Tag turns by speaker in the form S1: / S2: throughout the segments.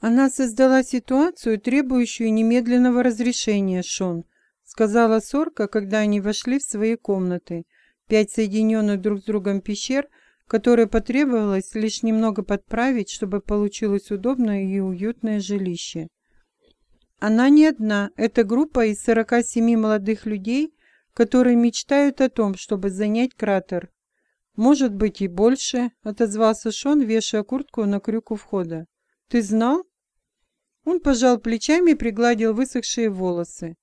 S1: Она создала ситуацию, требующую немедленного разрешения, Шон, сказала Сорка, когда они вошли в свои комнаты. Пять соединенных друг с другом пещер, которые потребовалось лишь немного подправить, чтобы получилось удобное и уютное жилище. Она не одна, это группа из 47 молодых людей, которые мечтают о том, чтобы занять кратер. «Может быть и больше», — отозвался Шон, вешая куртку на крюк у входа. «Ты знал?» Он пожал плечами и пригладил высохшие волосы.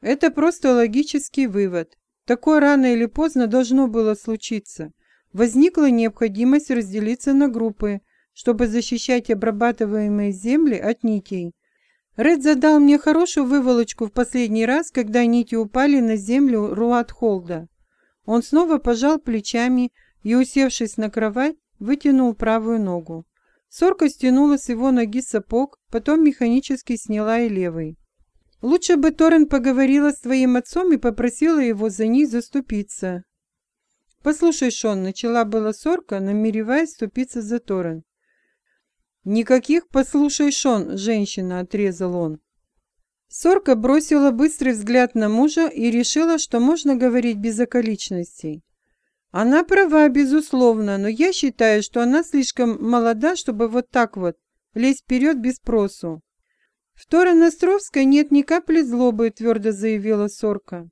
S1: Это просто логический вывод. Такое рано или поздно должно было случиться. Возникла необходимость разделиться на группы, чтобы защищать обрабатываемые земли от нитей. Ред задал мне хорошую выволочку в последний раз, когда нити упали на землю Руатхолда. Он снова пожал плечами и, усевшись на кровать, вытянул правую ногу. Сорка стянула с его ноги сапог, потом механически сняла и левый. Лучше бы Торрен поговорила с твоим отцом и попросила его за них заступиться. «Послушай, Шон», — начала была Сорка, намереваясь ступиться за Торрен. «Никаких «послушай, Шон», — женщина, — отрезал он. Сорка бросила быстрый взгляд на мужа и решила, что можно говорить без околичностей. Она права, безусловно, но я считаю, что она слишком молода, чтобы вот так вот лезть вперед без спросу. В Торон-Островской нет ни капли злобы, твердо заявила Сорка.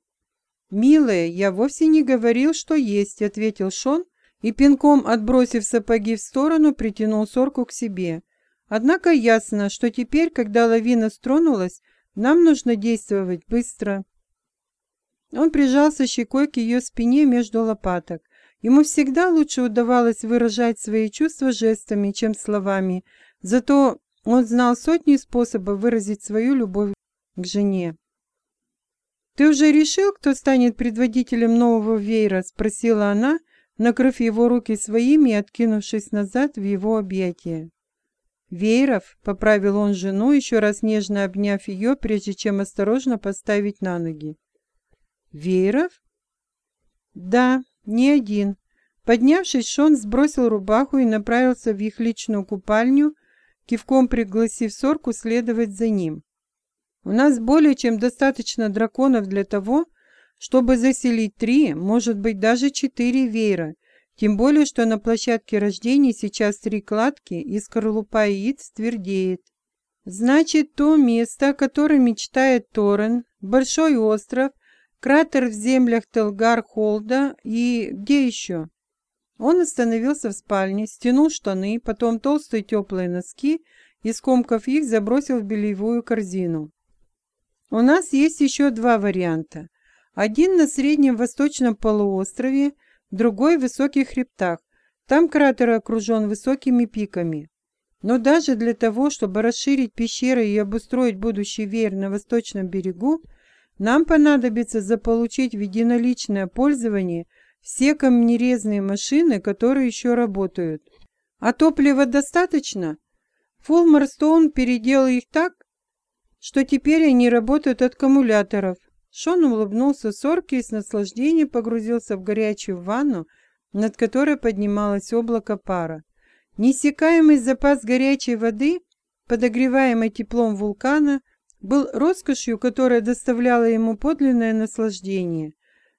S1: «Милая, я вовсе не говорил, что есть», — ответил Шон и, пинком отбросив сапоги в сторону, притянул Сорку к себе. Однако ясно, что теперь, когда лавина стронулась, нам нужно действовать быстро. Он прижался щекой к ее спине между лопаток. Ему всегда лучше удавалось выражать свои чувства жестами, чем словами, зато он знал сотни способов выразить свою любовь к жене. «Ты уже решил, кто станет предводителем нового веера?» – спросила она, накрыв его руки своими и откинувшись назад в его объятия. «Вееров», — поправил он жену, еще раз нежно обняв ее, прежде чем осторожно поставить на ноги. «Вееров?» «Да, не один». Поднявшись, Шон сбросил рубаху и направился в их личную купальню, кивком пригласив Сорку следовать за ним. «У нас более чем достаточно драконов для того, чтобы заселить три, может быть, даже четыре веера, тем более, что на площадке рождения сейчас три кладки, и скорлупа яиц твердеет. Значит, то место, о котором мечтает Торрен, большой остров, Кратер в землях Телгар-Холда и где еще? Он остановился в спальне, стянул штаны, потом толстые теплые носки и, скомкав их, забросил в бельевую корзину. У нас есть еще два варианта. Один на среднем восточном полуострове, другой в высоких хребтах. Там кратер окружен высокими пиками. Но даже для того, чтобы расширить пещеры и обустроить будущий веер на восточном берегу, нам понадобится заполучить в единоличное пользование все камнерезные машины, которые еще работают. А топлива достаточно? Фулмарстоун переделал их так, что теперь они работают от аккумуляторов. Шон улыбнулся Сорке и с наслаждением погрузился в горячую ванну, над которой поднималось облако пара. Неиссякаемый запас горячей воды, подогреваемый теплом вулкана, был роскошью, которая доставляла ему подлинное наслаждение.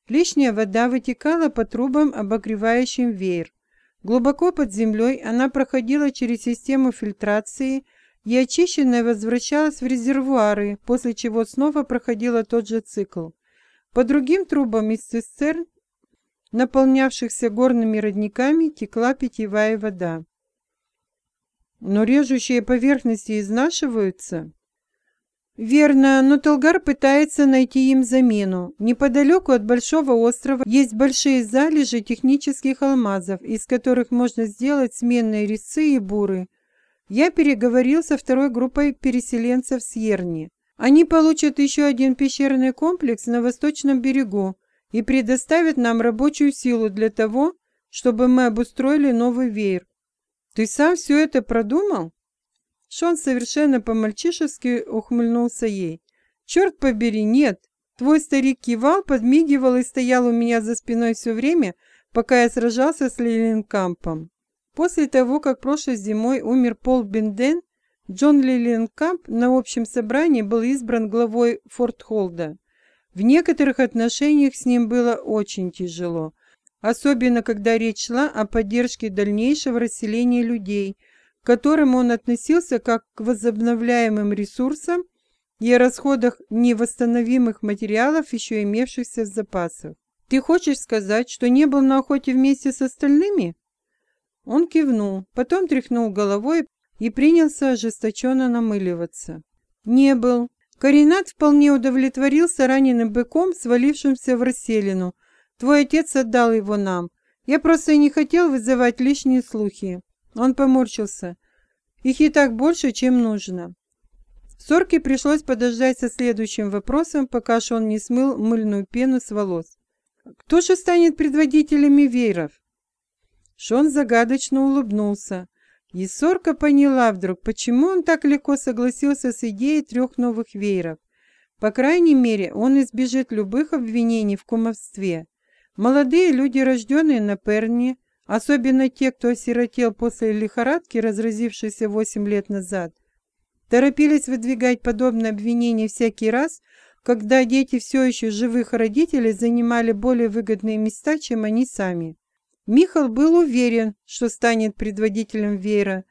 S1: Лишняя вода вытекала по трубам, обогревающим веер. Глубоко под землей она проходила через систему фильтрации и очищенная возвращалась в резервуары, после чего снова проходила тот же цикл. По другим трубам из цистерн, наполнявшихся горными родниками, текла питьевая вода. Но режущие поверхности изнашиваются, Верно, но Толгар пытается найти им замену. Неподалеку от Большого острова есть большие залежи технических алмазов, из которых можно сделать сменные резцы и буры. Я переговорил со второй группой переселенцев с Ерни. Они получат еще один пещерный комплекс на восточном берегу и предоставят нам рабочую силу для того, чтобы мы обустроили новый веер. Ты сам все это продумал? Шон совершенно по-мальчишески ухмыльнулся ей. «Черт побери, нет! Твой старик кивал, подмигивал и стоял у меня за спиной все время, пока я сражался с Лилинкампом. После того, как прошлой зимой умер Пол Бенден, Джон Лилленкамп на общем собрании был избран главой Фортхолда. В некоторых отношениях с ним было очень тяжело, особенно когда речь шла о поддержке дальнейшего расселения людей, к которым он относился как к возобновляемым ресурсам и о расходах невосстановимых материалов, еще имевшихся в запасах. «Ты хочешь сказать, что не был на охоте вместе с остальными?» Он кивнул, потом тряхнул головой и принялся ожесточенно намыливаться. Не был. Каринат вполне удовлетворился раненым быком, свалившимся в расселину. Твой отец отдал его нам. Я просто не хотел вызывать лишние слухи. Он поморщился. Их и так больше, чем нужно. Сорке пришлось подождать со следующим вопросом, пока Шон не смыл мыльную пену с волос. «Кто же станет предводителями вейров?» Шон загадочно улыбнулся. И Сорка поняла вдруг, почему он так легко согласился с идеей трех новых вееров. По крайней мере, он избежит любых обвинений в кумовстве. Молодые люди, рожденные на Перне, особенно те, кто осиротел после лихорадки, разразившейся восемь лет назад, торопились выдвигать подобные обвинения всякий раз, когда дети все еще живых родителей занимали более выгодные места, чем они сами. Михал был уверен, что станет предводителем Вейра.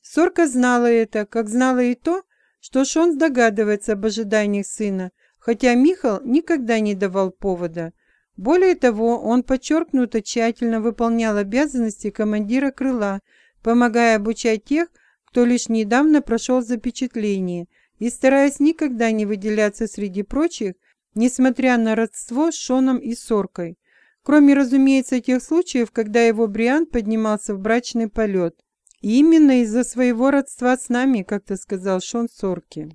S1: Сорка знала это, как знала и то, что Шон догадывается об ожиданиях сына, хотя Михал никогда не давал повода. Более того, он подчеркнуто тщательно выполнял обязанности командира крыла, помогая обучать тех, кто лишь недавно прошел запечатление, и стараясь никогда не выделяться среди прочих, несмотря на родство с Шоном и Соркой. Кроме, разумеется, тех случаев, когда его Бриан поднимался в брачный полет. И именно из-за своего родства с нами, как-то сказал Шон Сорки.